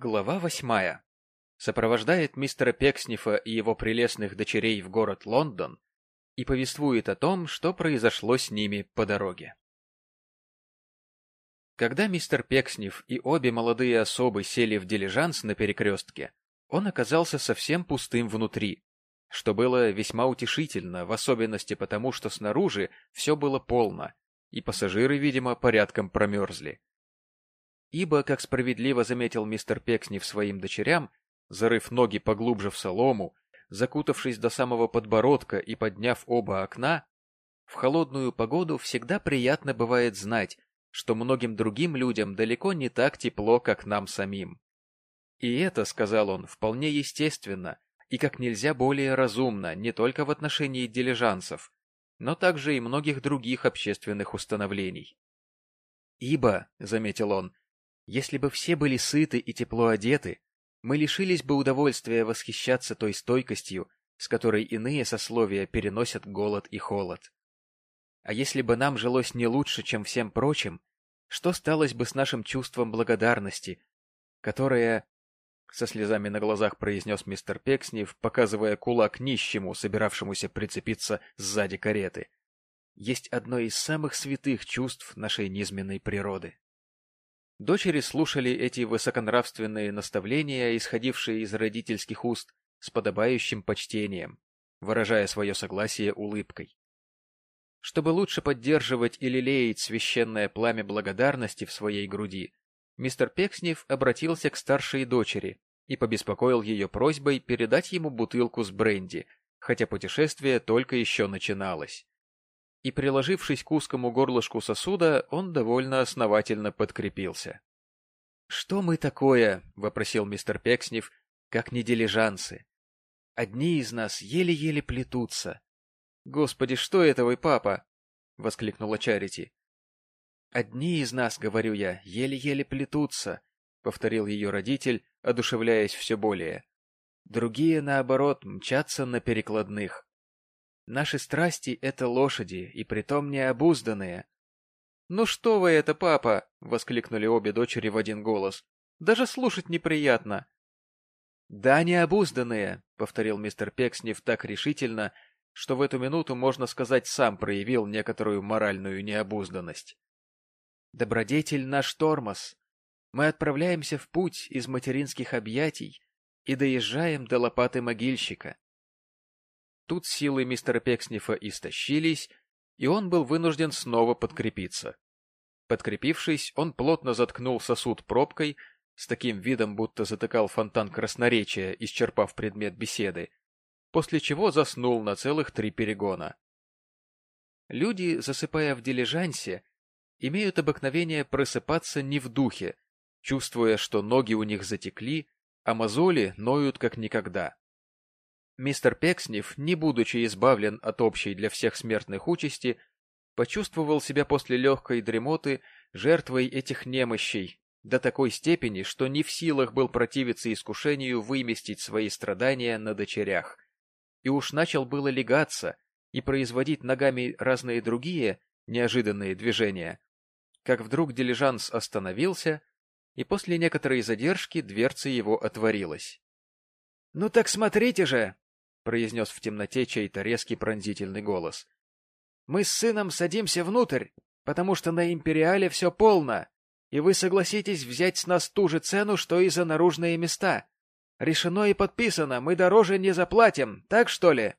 Глава восьмая. Сопровождает мистера Пекснифа и его прелестных дочерей в город Лондон и повествует о том, что произошло с ними по дороге. Когда мистер Пекснев и обе молодые особы сели в дилижанс на перекрестке, он оказался совсем пустым внутри, что было весьма утешительно, в особенности потому, что снаружи все было полно, и пассажиры, видимо, порядком промерзли. Ибо, как справедливо заметил мистер Пекснев своим дочерям, зарыв ноги поглубже в солому, закутавшись до самого подбородка и подняв оба окна, в холодную погоду всегда приятно бывает знать, что многим другим людям далеко не так тепло, как нам самим. И это, сказал он, вполне естественно и как нельзя более разумно не только в отношении дилижансов, но также и многих других общественных установлений. «Ибо», — заметил он, если бы все были сыты и тепло одеты, мы лишились бы удовольствия восхищаться той стойкостью, с которой иные сословия переносят голод и холод. А если бы нам жилось не лучше, чем всем прочим, что сталось бы с нашим чувством благодарности, которое, со слезами на глазах произнес мистер Пекснев, показывая кулак нищему, собиравшемуся прицепиться сзади кареты, есть одно из самых святых чувств нашей низменной природы. Дочери слушали эти высоконравственные наставления, исходившие из родительских уст, с подобающим почтением, выражая свое согласие улыбкой. Чтобы лучше поддерживать и лелеять священное пламя благодарности в своей груди, мистер Пекснев обратился к старшей дочери и побеспокоил ее просьбой передать ему бутылку с бренди, хотя путешествие только еще начиналось и, приложившись к узкому горлышку сосуда, он довольно основательно подкрепился. — Что мы такое? — вопросил мистер Пекснев, — как не дилижансы. Одни из нас еле-еле плетутся. — Господи, что это вы, папа? — воскликнула Чарити. — Одни из нас, говорю я, еле-еле плетутся, — повторил ее родитель, одушевляясь все более. Другие, наоборот, мчатся на перекладных. Наши страсти — это лошади, и притом необузданные. — Ну что вы это, папа? — воскликнули обе дочери в один голос. — Даже слушать неприятно. — Да, необузданные, — повторил мистер Пекснев так решительно, что в эту минуту, можно сказать, сам проявил некоторую моральную необузданность. Добродетель наш тормоз. Мы отправляемся в путь из материнских объятий и доезжаем до лопаты могильщика. Тут силы мистера Пекснифа истощились, и он был вынужден снова подкрепиться. Подкрепившись, он плотно заткнул сосуд пробкой, с таким видом, будто затыкал фонтан красноречия, исчерпав предмет беседы, после чего заснул на целых три перегона. Люди, засыпая в дилижансе, имеют обыкновение просыпаться не в духе, чувствуя, что ноги у них затекли, а мозоли ноют как никогда. Мистер Пекснев, не будучи избавлен от общей для всех смертных участи, почувствовал себя после легкой дремоты жертвой этих немощей до такой степени, что не в силах был противиться искушению выместить свои страдания на дочерях. И уж начал было легаться и производить ногами разные другие неожиданные движения, как вдруг дилижанс остановился, и после некоторой задержки дверца его отворилась. — Ну так смотрите же! Произнес в темноте чей-то резкий пронзительный голос. «Мы с сыном садимся внутрь, потому что на Империале все полно, и вы согласитесь взять с нас ту же цену, что и за наружные места. Решено и подписано, мы дороже не заплатим, так что ли?»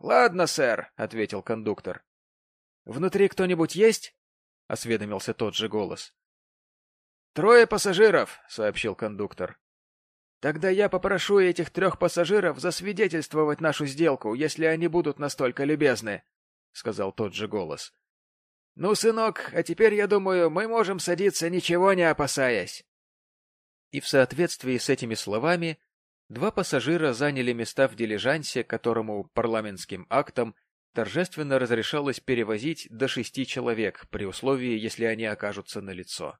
«Ладно, сэр», — ответил кондуктор. «Внутри кто-нибудь есть?» — осведомился тот же голос. «Трое пассажиров», — сообщил кондуктор. Тогда я попрошу этих трех пассажиров засвидетельствовать нашу сделку, если они будут настолько любезны, — сказал тот же голос. — Ну, сынок, а теперь, я думаю, мы можем садиться, ничего не опасаясь. И в соответствии с этими словами два пассажира заняли места в дилижансе, которому парламентским актом торжественно разрешалось перевозить до шести человек, при условии, если они окажутся на лицо.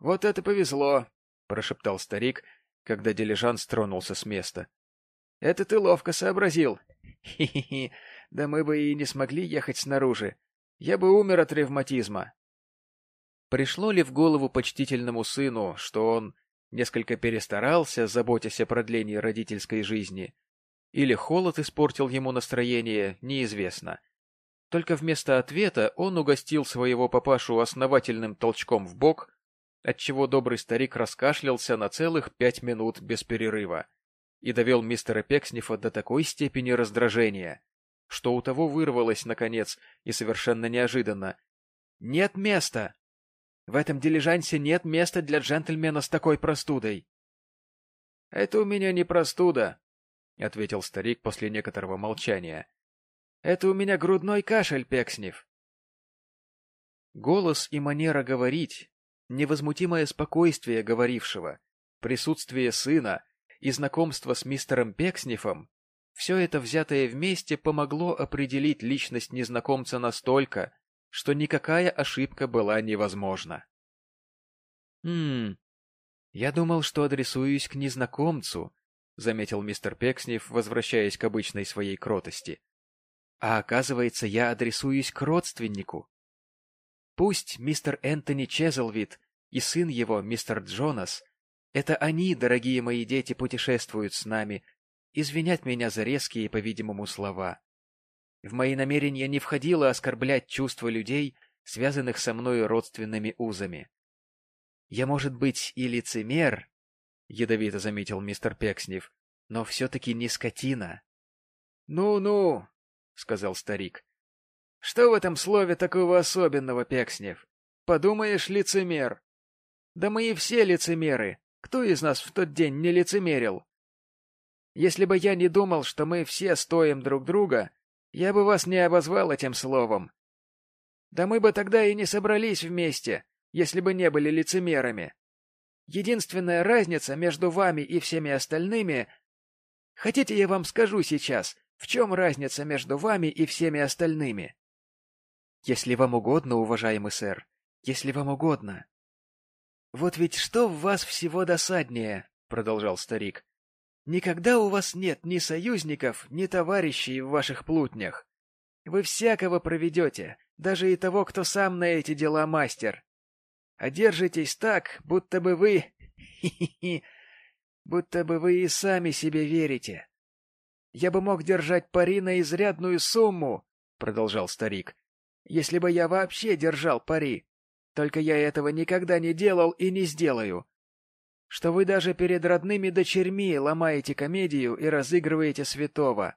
Вот это повезло, — прошептал старик, когда дилижанс тронулся с места. — Это ты ловко сообразил. Хи-хи-хи, да мы бы и не смогли ехать снаружи. Я бы умер от ревматизма. Пришло ли в голову почтительному сыну, что он, несколько перестарался, заботясь о продлении родительской жизни, или холод испортил ему настроение, неизвестно. Только вместо ответа он угостил своего папашу основательным толчком в бок, отчего добрый старик раскашлялся на целых пять минут без перерыва и довел мистера Пекснифа до такой степени раздражения, что у того вырвалось, наконец, и совершенно неожиданно. «Нет места! В этом дилижансе нет места для джентльмена с такой простудой!» «Это у меня не простуда», — ответил старик после некоторого молчания. Это у меня грудной кашель, Пекснев. Голос и манера говорить, невозмутимое спокойствие говорившего, присутствие сына и знакомство с мистером Пекснифом — все это взятое вместе помогло определить личность незнакомца настолько, что никакая ошибка была невозможна. «Хм, я думал, что адресуюсь к незнакомцу», — заметил мистер Пекснев, возвращаясь к обычной своей кротости. А оказывается, я адресуюсь к родственнику. Пусть мистер Энтони Чезлвид и сын его, мистер Джонас, это они, дорогие мои дети, путешествуют с нами, извинят меня за резкие, по-видимому, слова. В мои намерения не входило оскорблять чувства людей, связанных со мной родственными узами. Я, может быть, и лицемер, — ядовито заметил мистер Пекснев, — но все-таки не скотина. «Ну — Ну-ну, — сказал старик. — Что в этом слове такого особенного, Пекснев? Подумаешь, лицемер. Да мы и все лицемеры. Кто из нас в тот день не лицемерил? Если бы я не думал, что мы все стоим друг друга, я бы вас не обозвал этим словом. Да мы бы тогда и не собрались вместе, если бы не были лицемерами. Единственная разница между вами и всеми остальными... Хотите, я вам скажу сейчас, в чем разница между вами и всеми остальными? Если вам угодно, уважаемый сэр, если вам угодно. Вот ведь что в вас всего досаднее, продолжал старик. Никогда у вас нет ни союзников, ни товарищей в ваших плутнях. Вы всякого проведете, даже и того, кто сам на эти дела мастер. А держитесь так, будто бы вы... будто бы вы и сами себе верите. Я бы мог держать пари на изрядную сумму, — продолжал старик, — если бы я вообще держал пари. Только я этого никогда не делал и не сделаю. Что вы даже перед родными дочерьми ломаете комедию и разыгрываете святого.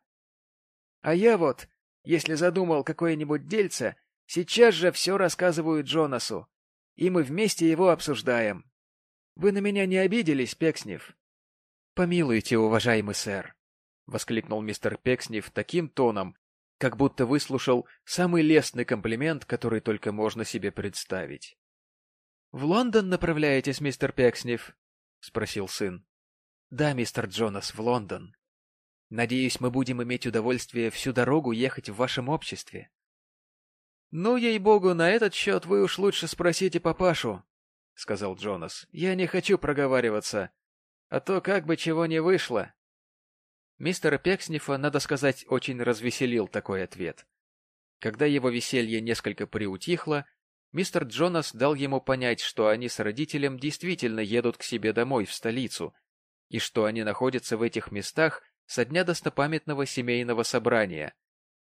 А я вот, если задумал какое-нибудь дельце, сейчас же все рассказываю Джонасу, и мы вместе его обсуждаем. Вы на меня не обиделись, Пекснев? — Помилуйте, уважаемый сэр, — воскликнул мистер Пекснев таким тоном, как будто выслушал самый лестный комплимент, который только можно себе представить. — В Лондон направляетесь, мистер Пекснев? — спросил сын. — Да, мистер Джонас, в Лондон. Надеюсь, мы будем иметь удовольствие всю дорогу ехать в вашем обществе. — Ну, ей-богу, на этот счет вы уж лучше спросите папашу, — сказал Джонас. — Я не хочу проговариваться, а то как бы чего не вышло. Мистера Пекснифа, надо сказать, очень развеселил такой ответ. Когда его веселье несколько приутихло, мистер Джонас дал ему понять, что они с родителем действительно едут к себе домой в столицу, и что они находятся в этих местах со дня достопамятного семейного собрания,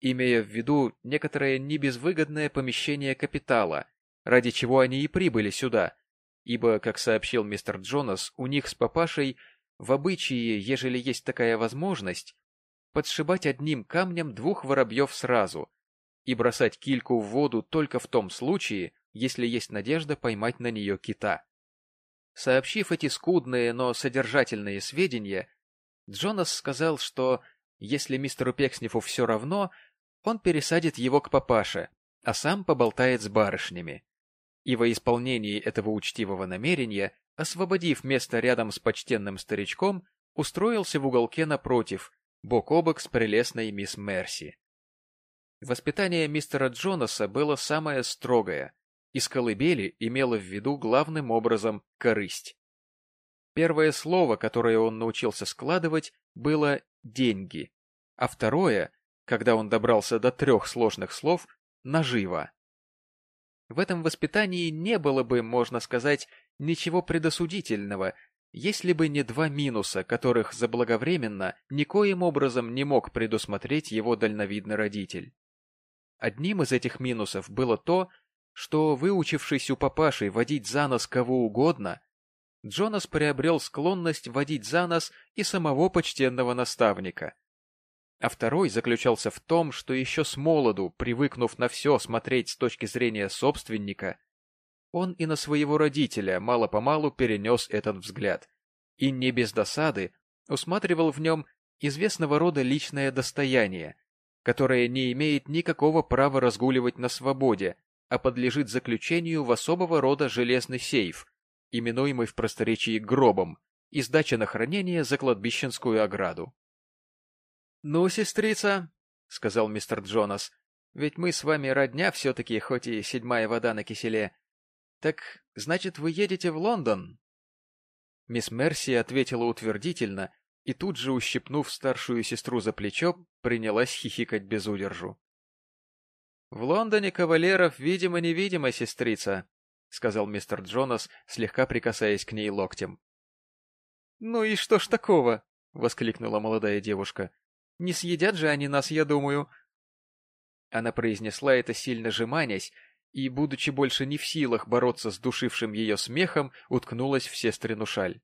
имея в виду некоторое небезвыгодное помещение капитала, ради чего они и прибыли сюда, ибо, как сообщил мистер Джонас, у них с папашей – в обычае, ежели есть такая возможность, подшибать одним камнем двух воробьев сразу и бросать кильку в воду только в том случае, если есть надежда поймать на нее кита. Сообщив эти скудные, но содержательные сведения, Джонас сказал, что, если мистеру Пекснифу все равно, он пересадит его к папаше, а сам поболтает с барышнями. И во исполнении этого учтивого намерения освободив место рядом с почтенным старичком, устроился в уголке напротив, бок о бок с прелестной мисс Мерси. Воспитание мистера Джонаса было самое строгое, и с колыбели имело в виду главным образом корысть. Первое слово, которое он научился складывать, было «деньги», а второе, когда он добрался до трех сложных слов, «наживо». В этом воспитании не было бы, можно сказать, ничего предосудительного, если бы не два минуса, которых заблаговременно никоим образом не мог предусмотреть его дальновидный родитель. Одним из этих минусов было то, что, выучившись у папаши водить за нос кого угодно, Джонас приобрел склонность водить за нос и самого почтенного наставника. А второй заключался в том, что еще с молоду, привыкнув на все смотреть с точки зрения собственника, он и на своего родителя мало-помалу перенес этот взгляд, и не без досады усматривал в нем известного рода личное достояние, которое не имеет никакого права разгуливать на свободе, а подлежит заключению в особого рода железный сейф, именуемый в просторечии гробом, и сдача на хранение за кладбищенскую ограду. — Ну, сестрица, — сказал мистер Джонас, — ведь мы с вами родня все-таки, хоть и седьмая вода на киселе. Так, значит, вы едете в Лондон? Мисс Мерси ответила утвердительно и тут же, ущипнув старшую сестру за плечо, принялась хихикать без удержу. — В Лондоне кавалеров видимо-невидимо, сестрица, — сказал мистер Джонас, слегка прикасаясь к ней локтем. — Ну и что ж такого? — воскликнула молодая девушка. — Не съедят же они нас, я думаю. Она произнесла это сильно жеманясь, и, будучи больше не в силах бороться с душившим ее смехом, уткнулась в сестрину шаль.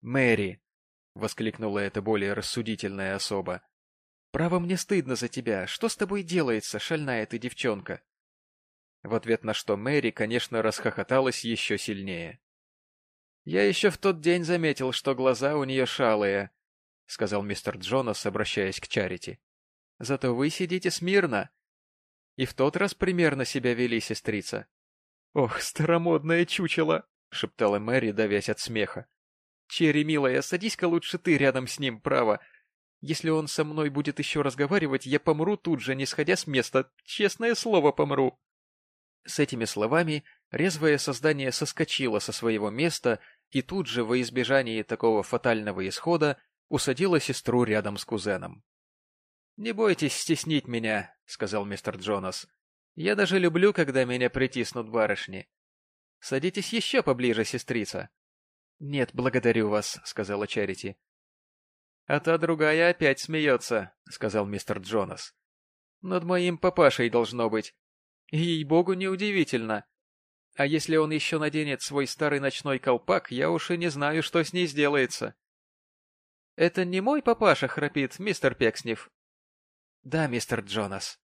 «Мэри!» — воскликнула эта более рассудительная особа. «Право мне стыдно за тебя. Что с тобой делается, шальная ты девчонка?» В ответ на что Мэри, конечно, расхохоталась еще сильнее. «Я еще в тот день заметил, что глаза у нее шалые», — сказал мистер Джонас, обращаясь к Чарити. «Зато вы сидите смирно. И в тот раз примерно себя вели, сестрица». «Ох, старомодное чучело!» — шептала Мэри, давясь от смеха. Черри, милая, садись-ка лучше ты рядом с ним, право. Если он со мной будет еще разговаривать, я помру тут же, не сходя с места. Честное слово, помру. С этими словами резвое создание соскочило со своего места и тут же, во избежании такого фатального исхода, усадила сестру рядом с кузеном. — Не бойтесь стеснить меня, — сказал мистер Джонас. — Я даже люблю, когда меня притиснут барышни. Садитесь еще поближе, сестрица. «Нет, благодарю вас», — сказала Чарити. «А та другая опять смеется», — сказал мистер Джонас. «Над моим папашей должно быть. Ей-богу, неудивительно. А если он еще наденет свой старый ночной колпак, я уж и не знаю, что с ней сделается». «Это не мой папаша храпит, мистер Пекснев?» «Да, мистер Джонас».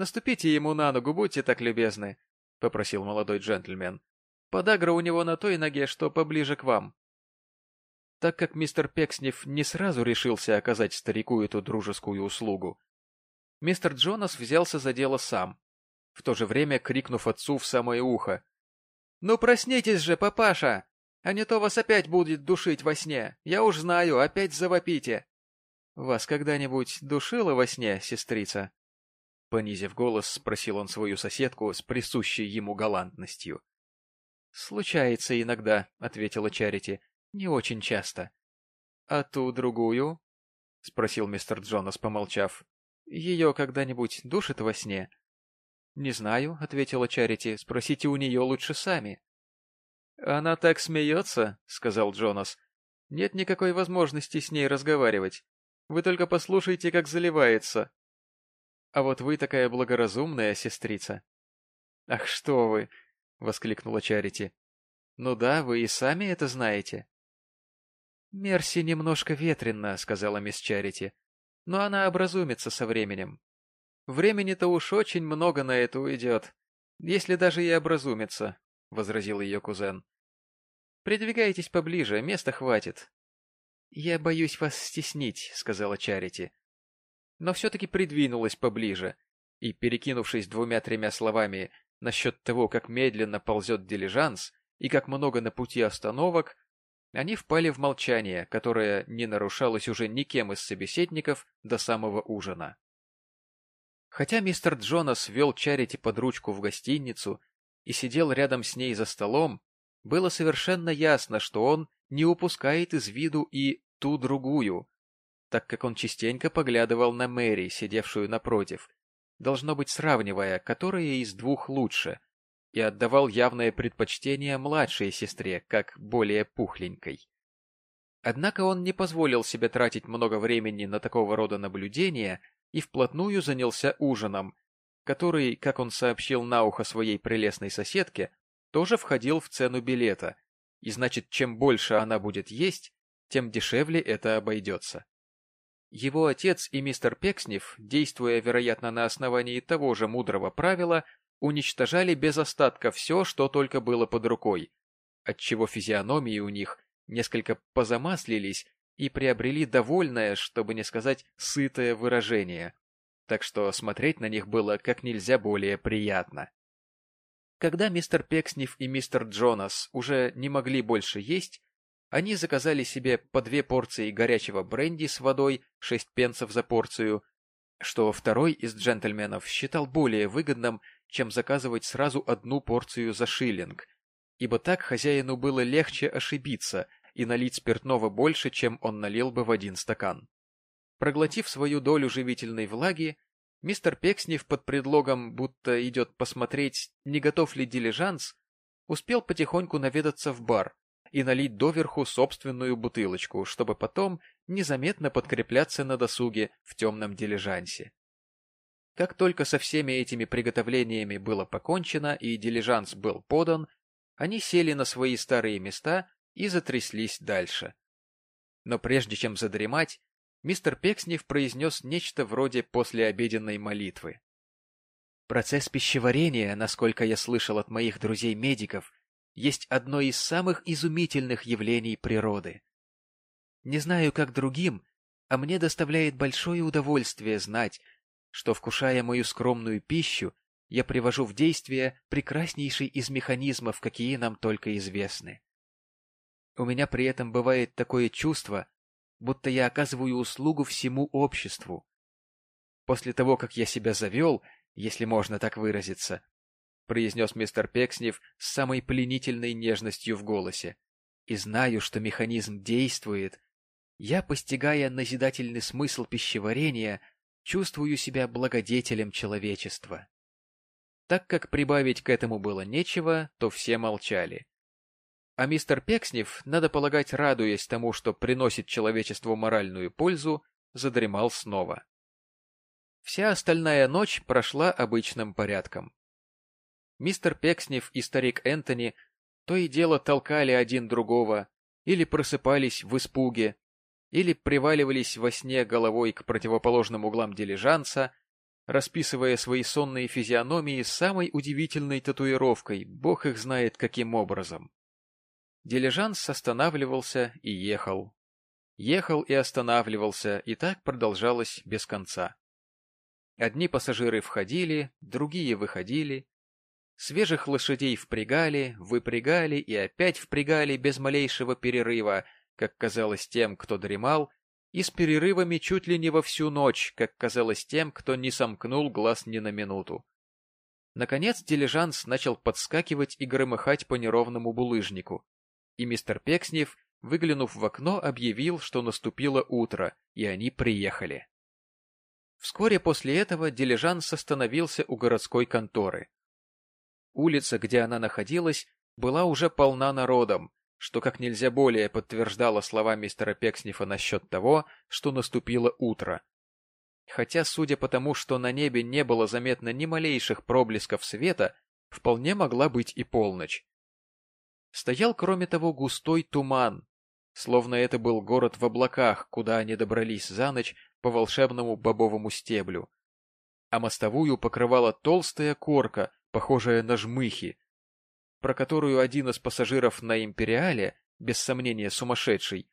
«Наступите ему на ногу, будьте так любезны», — попросил молодой джентльмен. Подагра у него на той ноге, что поближе к вам. Так как мистер Пекснев не сразу решился оказать старику эту дружескую услугу, мистер Джонас взялся за дело сам, в то же время крикнув отцу в самое ухо. — Ну проснитесь же, папаша! А не то вас опять будет душить во сне. Я уж знаю, опять завопите. — Вас когда-нибудь душило во сне, сестрица? Понизив голос, спросил он свою соседку с присущей ему галантностью. — Случается иногда, — ответила Чарити. — Не очень часто. — А ту другую? — спросил мистер Джонас, помолчав. — Ее когда-нибудь душит во сне? — Не знаю, — ответила Чарити. — Спросите у нее лучше сами. — Она так смеется, — сказал Джонас. — Нет никакой возможности с ней разговаривать. Вы только послушайте, как заливается. А вот вы такая благоразумная сестрица. — Ах, что вы! — воскликнула Чарити. «Ну да, вы и сами это знаете». «Мерси немножко ветренно», — сказала мисс Чарити. «Но она образумится со временем. Времени-то уж очень много на это уйдет, если даже и образумится», — возразил ее кузен. «Придвигайтесь поближе, места хватит». «Я боюсь вас стеснить», — сказала Чарити. Но все-таки придвинулась поближе и, перекинувшись двумя-тремя словами насчет того, как медленно ползет дилижанс и как много на пути остановок, они впали в молчание, которое не нарушалось уже никем из собеседников до самого ужина. Хотя мистер Джонас вел Чарити под ручку в гостиницу и сидел рядом с ней за столом, было совершенно ясно, что он не упускает из виду и ту другую, так как он частенько поглядывал на Мэри, сидевшую напротив, должно быть сравнивая, которая из двух лучше, и отдавал явное предпочтение младшей сестре, как более пухленькой. Однако он не позволил себе тратить много времени на такого рода наблюдения и вплотную занялся ужином, который, как он сообщил на ухо своей прелестной соседке, тоже входил в цену билета, и значит, чем больше она будет есть, тем дешевле это обойдется. Его отец и мистер Пекснев, действуя, вероятно, на основании того же мудрого правила, уничтожали без остатка все, что только было под рукой, отчего физиономии у них несколько позамаслились и приобрели довольное, чтобы не сказать сытое выражение, так что смотреть на них было как нельзя более приятно. Когда мистер Пекснев и мистер Джонас уже не могли больше есть, они заказали себе по две порции горячего бренди с водой, шесть пенсов за порцию, что второй из джентльменов считал более выгодным, чем заказывать сразу одну порцию за шиллинг, ибо так хозяину было легче ошибиться и налить спиртного больше, чем он налил бы в один стакан. Проглотив свою долю живительной влаги, мистер Пекснев под предлогом, будто идет посмотреть, не готов ли дилижанс, успел потихоньку наведаться в бар и налить доверху собственную бутылочку, чтобы потом незаметно подкрепляться на досуге в темном дилижансе. Как только со всеми этими приготовлениями было покончено и дилижанс был подан, они сели на свои старые места и затряслись дальше. Но прежде чем задремать, мистер Пекснев произнес нечто вроде послеобеденной молитвы. Процесс пищеварения, насколько я слышал от моих друзей-медиков, есть одно из самых изумительных явлений природы. Не знаю, как другим, а мне доставляет большое удовольствие знать, что, вкушая мою скромную пищу, я привожу в действие прекраснейший из механизмов, какие нам только известны. У меня при этом бывает такое чувство, будто я оказываю услугу всему обществу. После того, как я себя завел, если можно так выразиться, произнес мистер Пекснев с самой пленительной нежностью в голосе, и знаю, что механизм действует, я, постигая назидательный смысл пищеварения, чувствую себя благодетелем человечества. Так как прибавить к этому было нечего, то все молчали. А мистер Пекснев, надо полагать, радуясь тому, что приносит человечеству моральную пользу, задремал снова. Вся остальная ночь прошла обычным порядком. Мистер Пекснев и старик Энтони то и дело толкали один другого, или просыпались в испуге, или приваливались во сне головой к противоположным углам дилижанса, расписывая свои сонные физиономии самой удивительной татуировкой, бог их знает каким образом. Дилижанс останавливался и ехал. Ехал и останавливался, и так продолжалось без конца. Одни пассажиры входили, другие выходили. Свежих лошадей впрягали, выпрягали и опять впрягали без малейшего перерыва, как казалось тем, кто дремал, и с перерывами чуть ли не во всю ночь, как казалось тем, кто не сомкнул глаз ни на минуту. Наконец дилижанс начал подскакивать и громыхать по неровному булыжнику, и мистер Пекснев, выглянув в окно, объявил, что наступило утро, и они приехали. Вскоре после этого дилижанс остановился у городской конторы. Улица, где она находилась, была уже полна народом, что как нельзя более подтверждало слова мистера Пекснифа насчет того, что наступило утро. Хотя, судя по тому, что на небе не было заметно ни малейших проблесков света, вполне могла быть и полночь. Стоял, кроме того, густой туман, словно это был город в облаках, куда они добрались за ночь по волшебному бобовому стеблю. А мостовую покрывала толстая корка, похожая на жмыхи, про которую один из пассажиров на «Империале», без сомнения сумасшедший,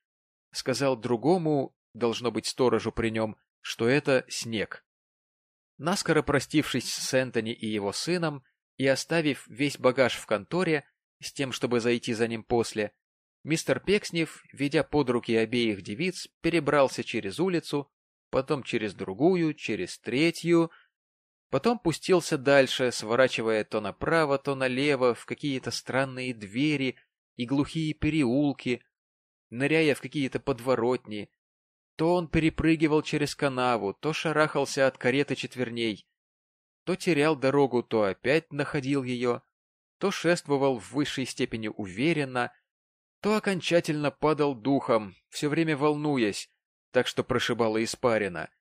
сказал другому, должно быть сторожу при нем, что это снег. Наскоро простившись с Энтони и его сыном и оставив весь багаж в конторе, с тем, чтобы зайти за ним после, мистер Пекснев, ведя под руки обеих девиц, перебрался через улицу, потом через другую, через третью, Потом пустился дальше, сворачивая то направо, то налево, в какие-то странные двери и глухие переулки, ныряя в какие-то подворотни. То он перепрыгивал через канаву, то шарахался от кареты четверней, то терял дорогу, то опять находил ее. то шествовал в высшей степени уверенно, то окончательно падал духом, все время волнуясь, так что прошибало испарина,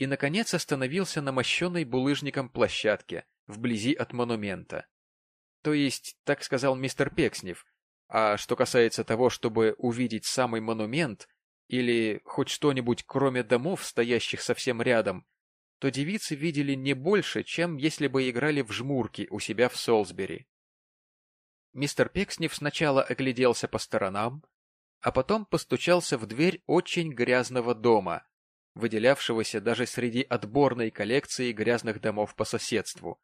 и, наконец, остановился на мощенной булыжником площадке, вблизи от монумента. То есть, так сказал мистер Пекснев, а что касается того, чтобы увидеть самый монумент, или хоть что-нибудь кроме домов, стоящих совсем рядом, то девицы видели не больше, чем если бы играли в жмурки у себя в Солсбери. Мистер Пекснев сначала огляделся по сторонам, а потом постучался в дверь очень грязного дома, выделявшегося даже среди отборной коллекции грязных домов по соседству,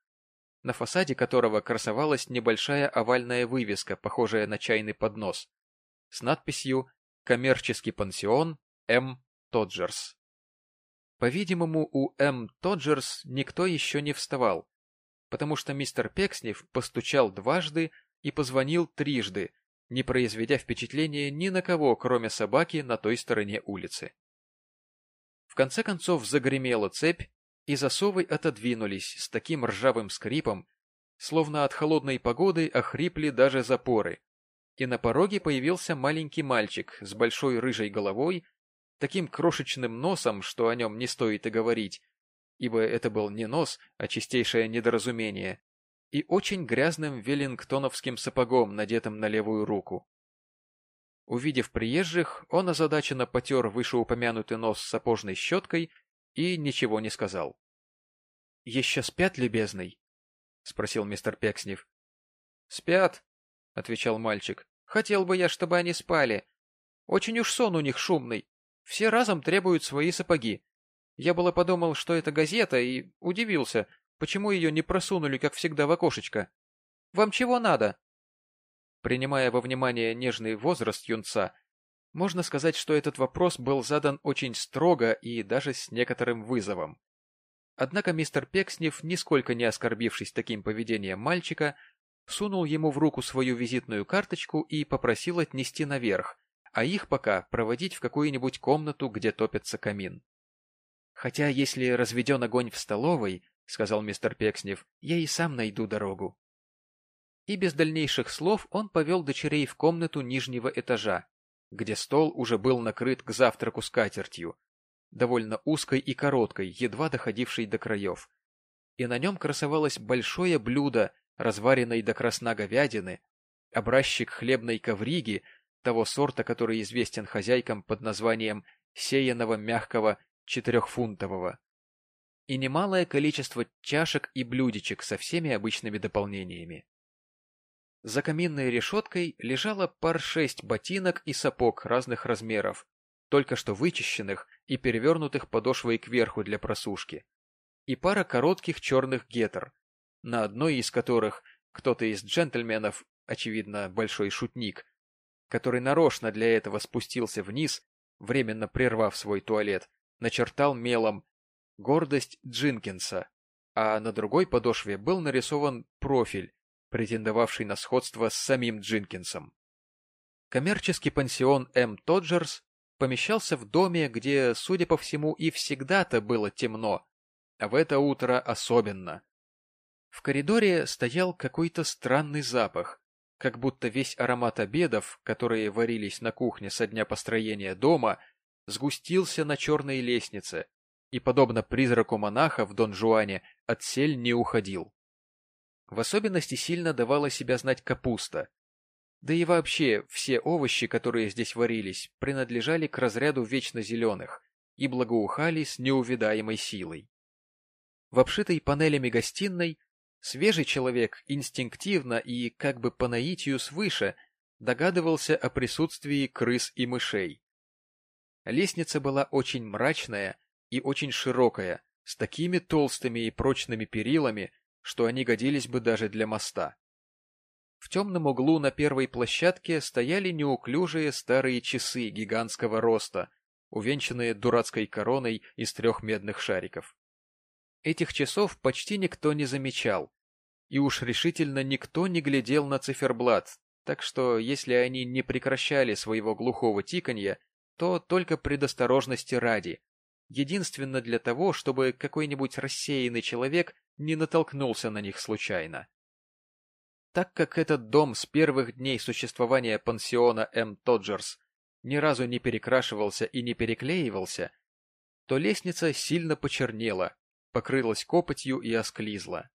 на фасаде которого красовалась небольшая овальная вывеска, похожая на чайный поднос, с надписью «Коммерческий пансион М. Тоджерс». По-видимому, у М. Тоджерс никто еще не вставал, потому что мистер Пекснев постучал дважды и позвонил трижды, не произведя впечатления ни на кого, кроме собаки на той стороне улицы. Конце концов загремела цепь, и засовы отодвинулись с таким ржавым скрипом, словно от холодной погоды охрипли даже запоры, и на пороге появился маленький мальчик с большой рыжей головой, таким крошечным носом, что о нем не стоит и говорить, ибо это был не нос, а чистейшее недоразумение, и очень грязным веллингтоновским сапогом, надетым на левую руку. Увидев приезжих, он озадаченно потер вышеупомянутый нос сапожной щеткой и ничего не сказал. — Еще спят, любезный? — спросил мистер Пекснев. — Спят, — отвечал мальчик. — Хотел бы я, чтобы они спали. Очень уж сон у них шумный. Все разом требуют свои сапоги. Я было подумал, что это газета, и удивился, Почему ее не просунули, как всегда, в окошечко? Вам чего надо? Принимая во внимание нежный возраст юнца, можно сказать, что этот вопрос был задан очень строго и даже с некоторым вызовом. Однако мистер Пекснев, нисколько не оскорбившись таким поведением мальчика, сунул ему в руку свою визитную карточку и попросил отнести наверх, а их пока проводить в какую-нибудь комнату, где топится камин. Хотя если разведен огонь в столовой, — сказал мистер Пекснев, — я и сам найду дорогу. И без дальнейших слов он повел дочерей в комнату нижнего этажа, где стол уже был накрыт к завтраку скатертью, довольно узкой и короткой, едва доходившей до краев. И на нем красовалось большое блюдо, разваренной до красна говядины, образчик хлебной ковриги, того сорта, который известен хозяйкам под названием сеяного мягкого четырехфунтового и немалое количество чашек и блюдечек со всеми обычными дополнениями. За каминной решеткой лежало пар шесть ботинок и сапог разных размеров, только что вычищенных и перевернутых подошвой кверху для просушки, и пара коротких черных гетер, на одной из которых кто-то из джентльменов, очевидно, большой шутник, который нарочно для этого спустился вниз, временно прервав свой туалет, начертал мелом гордость Джинкинса, а на другой подошве был нарисован профиль, претендовавший на сходство с самим Джинкинсом. Коммерческий пансион М. Тоджерс помещался в доме, где, судя по всему, и всегда-то было темно, а в это утро особенно. В коридоре стоял какой-то странный запах, как будто весь аромат обедов, которые варились на кухне со дня построения дома, сгустился на черной лестнице, и, подобно призраку монаха в Дон Жуане, от сель не уходил. В особенности сильно давала себя знать капуста. Да и вообще все овощи, которые здесь варились, принадлежали к разряду вечно зеленых и благоухали с неувидаемой силой. В обшитой панелями гостиной свежий человек инстинктивно и как бы по наитию свыше догадывался о присутствии крыс и мышей. Лестница была очень мрачная и очень широкая, с такими толстыми и прочными перилами, что они годились бы даже для моста. В темном углу на первой площадке стояли неуклюжие старые часы гигантского роста, увенчанные дурацкой короной из трех медных шариков. Этих часов почти никто не замечал, и уж решительно никто не глядел на циферблат, так что если они не прекращали своего глухого тиканья, то только предосторожности ради, единственно для того, чтобы какой-нибудь рассеянный человек не натолкнулся на них случайно. так как этот дом с первых дней существования пансиона М. Тоджерс ни разу не перекрашивался и не переклеивался, то лестница сильно почернела, покрылась копотью и осклизла.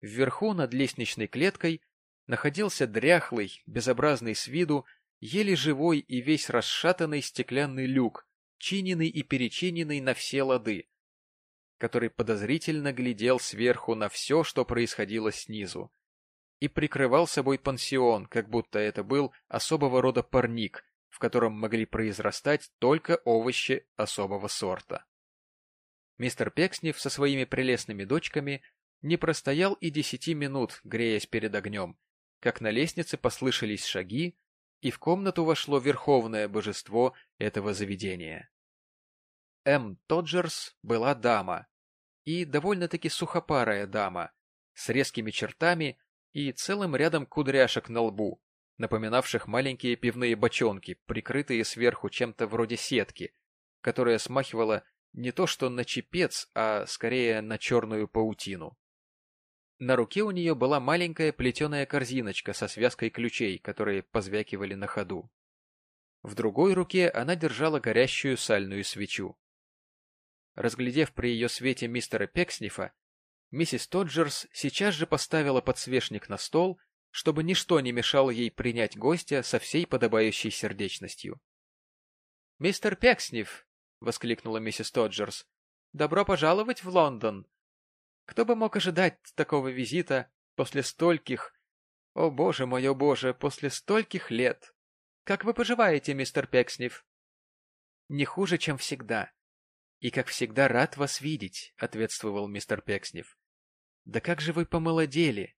Вверху над лестничной клеткой находился дряхлый, безобразный с виду, еле живой и весь расшатанный стеклянный люк, чиненный и перечиненный на все лады, который подозрительно глядел сверху на все, что происходило снизу и прикрывал собой пансион, как будто это был особого рода парник, в котором могли произрастать только овощи особого сорта. Мистер Пекснев со своими прелестными дочками не простоял и десяти минут, греясь перед огнем, как на лестнице послышались шаги, и в комнату вошло верховное божество этого заведения. М. Тоджерс была дама, и довольно-таки сухопарая дама, с резкими чертами и целым рядом кудряшек на лбу, напоминавших маленькие пивные бочонки, прикрытые сверху чем-то вроде сетки, которая смахивала не то что на чепец, а скорее на черную паутину. На руке у нее была маленькая плетеная корзиночка со связкой ключей, которые позвякивали на ходу. В другой руке она держала горящую сальную свечу. Разглядев при ее свете мистера Пекснифа, Миссис Тоджерс сейчас же поставила подсвечник на стол, чтобы ничто не мешало ей принять гостя со всей подобающей сердечностью. — Мистер Пекснев! — воскликнула миссис Тоджерс. — Добро пожаловать в Лондон! Кто бы мог ожидать такого визита после стольких... О, боже мой, о боже, после стольких лет! Как вы поживаете, мистер Пекснев? — Не хуже, чем всегда, «И, как всегда, рад вас видеть», — ответствовал мистер Пекснев. «Да как же вы помолодели!»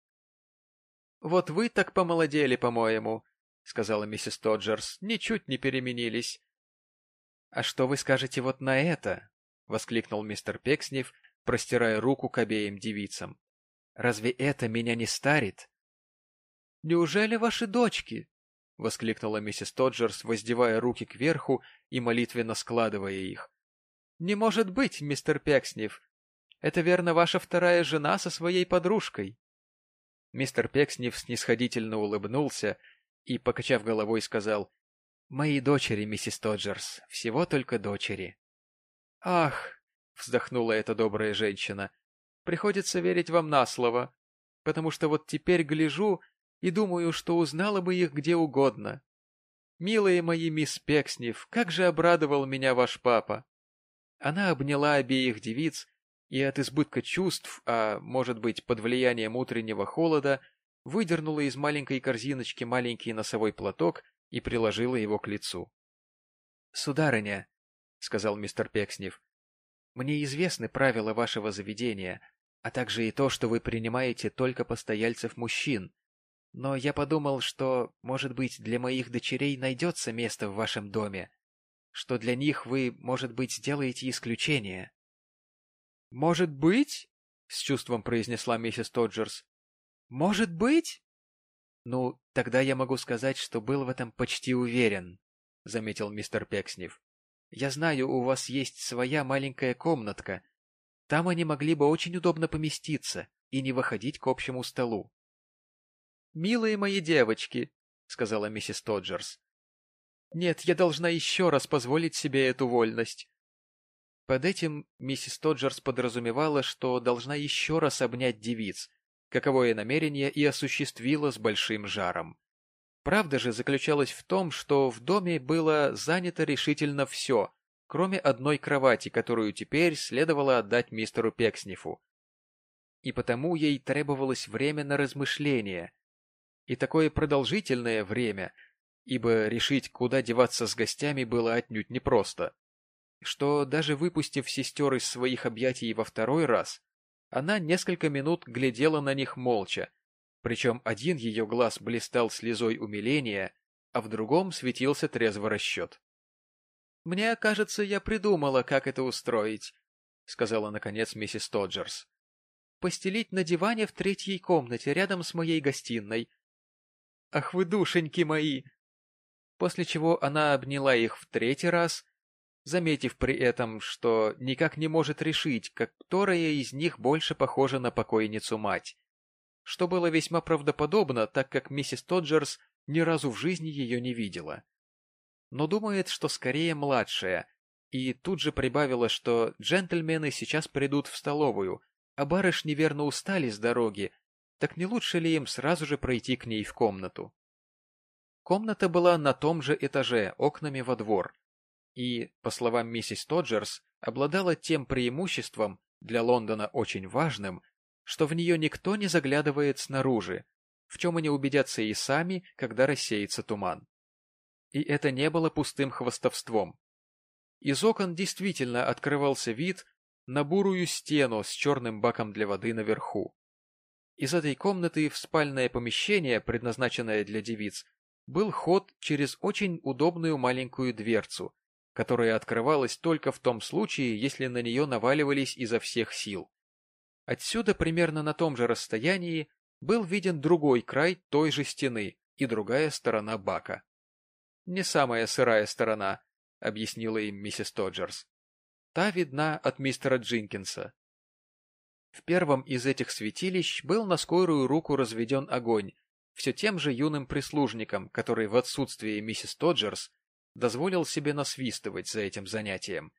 «Вот вы так помолодели, по-моему», — сказала миссис Тоджерс, — «ничуть не переменились». «А что вы скажете вот на это?» — воскликнул мистер Пекснев, простирая руку к обеим девицам. «Разве это меня не старит?» «Неужели ваши дочки?» — воскликнула миссис Тоджерс, воздевая руки кверху и молитвенно складывая их. «Не может быть, мистер Пекснев. Это, верно, ваша вторая жена со своей подружкой». Мистер Пекснев снисходительно улыбнулся и, покачав головой, сказал, «Мои дочери, миссис Тоджерс, всего только дочери». «Ах!» — вздохнула эта добрая женщина. «Приходится верить вам на слово, потому что вот теперь гляжу и думаю, что узнала бы их где угодно. Милые мои мисс Пекснев, как же обрадовал меня ваш папа! Она обняла обеих девиц и от избытка чувств, а, может быть, под влиянием утреннего холода, выдернула из маленькой корзиночки маленький носовой платок и приложила его к лицу. — Сударыня, — сказал мистер Пекснев, — мне известны правила вашего заведения, а также и то, что вы принимаете только постояльцев мужчин. Но я подумал, что, может быть, для моих дочерей найдется место в вашем доме, что для них вы, может быть, сделаете исключение. — Может быть? — с чувством произнесла миссис Тоджерс. — Может быть? — Ну, тогда я могу сказать, что был в этом почти уверен, — заметил мистер Пекснев. — Я знаю, у вас есть своя маленькая комнатка. Там они могли бы очень удобно поместиться и не выходить к общему столу. — Милые мои девочки, — сказала миссис Тоджерс, нет, я должна еще раз позволить себе эту вольность. Под этим миссис Тоджерс подразумевала, что должна еще раз обнять девиц, каковое намерение и осуществила с большим жаром. Правда же заключалась в том, что в доме было занято решительно все, кроме одной кровати, которую теперь следовало отдать мистеру Пекснифу. И потому ей требовалось время на размышление. И такое продолжительное время — ибо решить, куда деваться с гостями, было отнюдь непросто. Что даже выпустив сестер из своих объятий во второй раз, она несколько минут глядела на них молча, причем один ее глаз блистал слезой умиления, а в другом светился трезво расчет. — Мне кажется, я придумала, как это устроить, — сказала, наконец, миссис Тоджерс. — Постелить на диване в третьей комнате рядом с моей гостиной. — Ах вы, душеньки мои! После чего она обняла их в третий раз, заметив при этом, что никак не может решить, которая из них больше похожа на покойницу мать, что было весьма правдоподобно, так как миссис Тоджерс ни разу в жизни ее не видела. Но думает, что скорее младшая, и тут же прибавила, что джентльмены сейчас придут в столовую, а барышни верно устали с дороги, так не лучше ли им сразу же пройти к ней в комнату? Комната была на том же этаже, окнами во двор, и, по словам миссис Тоджерс, обладала тем преимуществом, для Лондона очень важным, что в нее никто не заглядывает снаружи, в чем они убедятся и сами, когда рассеется туман. И это не было пустым хвостовством. Из окон действительно открывался вид на бурую стену с черным баком для воды наверху. Из этой комнаты в спальное помещение, предназначенное для девиц, был ход через очень удобную маленькую дверцу, которая открывалась только в том случае, если на нее наваливались изо всех сил. Отсюда, примерно на том же расстоянии, был виден другой край той же стены и другая сторона бака. «Не самая сырая сторона», — объяснила им миссис Тоджерс. «Та видна от мистера Джинкинса». В первом из этих святилищ был на скорую руку разведен огонь, все тем же юным прислужником, который в отсутствие миссис Тоджерс дозволил себе насвистывать за этим занятием,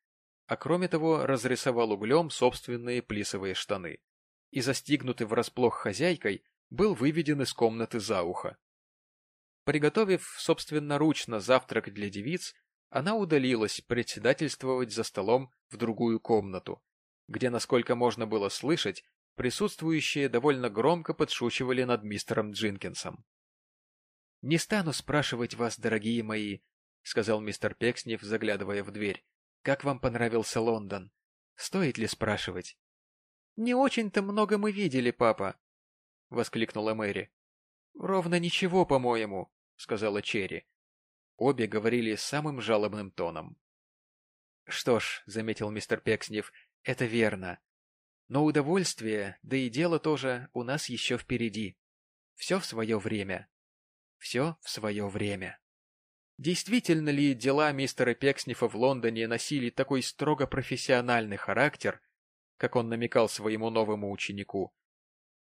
а кроме того разрисовал углем собственные плисовые штаны. И застигнутый врасплох хозяйкой, был выведен из комнаты за ухо. Приготовив собственноручно завтрак для девиц, она удалилась председательствовать за столом в другую комнату, где, насколько можно было слышать, присутствующие довольно громко подшучивали над мистером Джинкинсом. — Не стану спрашивать вас, дорогие мои, — сказал мистер Пекснев, заглядывая в дверь, как вам понравился Лондон? Стоит ли спрашивать? — Не очень-то много мы видели, папа, — воскликнула Мэри. — Ровно ничего, по-моему, — сказала Черри. Обе говорили самым жалобным тоном. — Что ж, — заметил мистер Пекснев, — это верно. Но удовольствие, да и дело тоже, у нас еще впереди. Все в свое время. Все в свое время. Действительно ли дела мистера Пекснифа в Лондоне носили такой строго профессиональный характер, как он намекал своему новому ученику,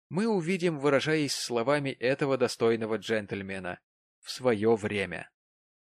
мы увидим, выражаясь словами этого достойного джентльмена, в свое время.